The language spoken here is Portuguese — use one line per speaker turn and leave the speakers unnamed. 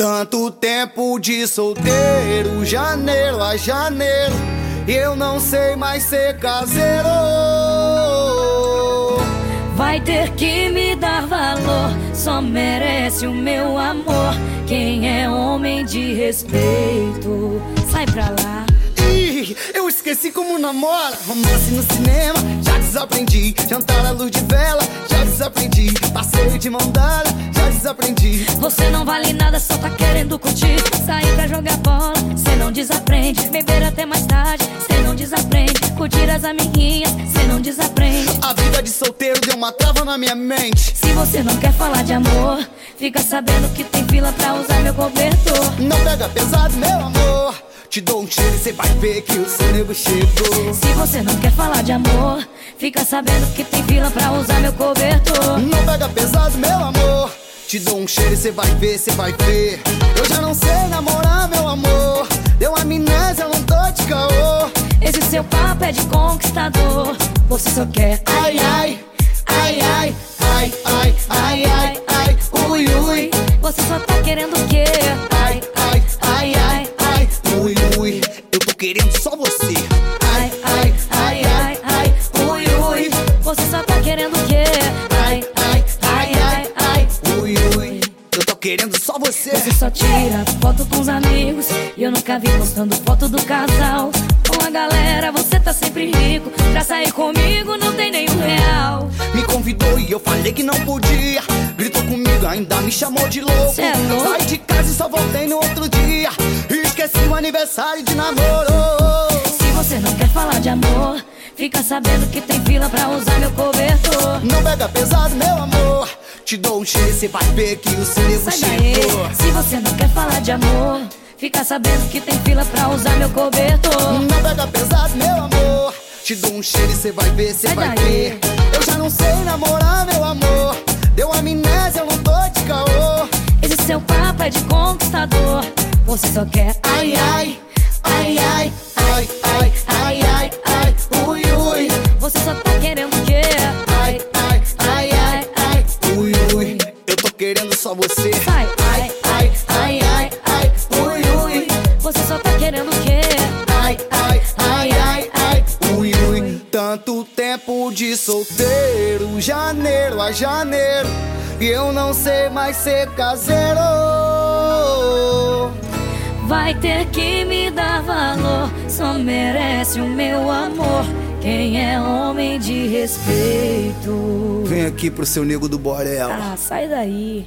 Tanto tempo de solteiro, janeiro a janeiro, eu não sei mais ser caseiro.
Vai ter que me dar valor, só merece o meu amor. Quem é homem de respeito, sai pra lá.
Ih, eu esqueci como namora, romance no cinema, já desaprendi. Jantar à luz de vela, já desaprendi. Passeio de mão dada, já desaprendi.
Você não vale nada, só tá querendo curtir. Sair pra jogar bola, cê não desaprende. Beber até mais tarde, cê não desaprende. Curtir as amiguinhas, cê não desaprende.
A vida de solteiro deu uma trava na minha mente.
Se você não quer falar de amor, fica sabendo que tem fila pra usar meu cobertor.
Não pega pesado, meu amor. Te dou um cheiro e cê vai ver que o seu nego chegou.
Se você não quer falar de amor, fica sabendo que tem fila pra usar meu cobertor.
Não pega pesado, meu amor. Te dou um cheiro e cê vai ver, cê vai ver. Eu já não sei namorar, meu amor. Deu amnésia, não tô de caô.
Esse seu papo é de conquistador. Você só quer
Ai, ai, ai, ai, ai, ai, ai, ai, ai, ui, ui.
Você só tá querendo o quê?
Ai, ai, ai, ai, ai, ui, ui. Eu tô querendo só você.
Ai, ai, ai, ai, ai, ui, ui. Você só tá querendo o quê?
Você.
Você só tira foto com os amigos E eu nunca vi postando foto do casal Com a galera você tá sempre rico Pra sair comigo não tem nenhum real
Me convidou e eu falei que não podia. Gritou comigo, ainda me chamou de louco.
Cê é louco?
Saí de casa e só voltei no outro dia. Esqueci o aniversário de namoro.
Se você não quer falar de amor Fica sabendo que tem fila pra usar meu cobertor
Não pega pesado, meu amor. Te dou um cheiro e cê vai ver que o
daí
chegou.
Se você não quer falar de amor Fica sabendo que tem fila pra usar meu cobertor
Não pega pesado, meu amor. Te dou um cheiro e cê vai ver, cê
Sai
vai
daí.
ver. Eu já não sei namorar, meu amor. Deu amnésia, eu não tô de caô.
Esse seu papo é de conquistador Você só quer
ai, ai, ai, ai, só você.
Sai,
Ai, ai, ai, ai, ai, ui, ui.
Você só tá querendo o quê?
Ai, ai, ai, ai, ai, ui, ui. Tanto tempo de solteiro, janeiro a janeiro. E eu não sei mais ser caseiro.
Vai ter que me dar valor, só merece o meu amor. Quem é homem de respeito?
Vem aqui pro seu nego do Borel.
Ah, sai daí.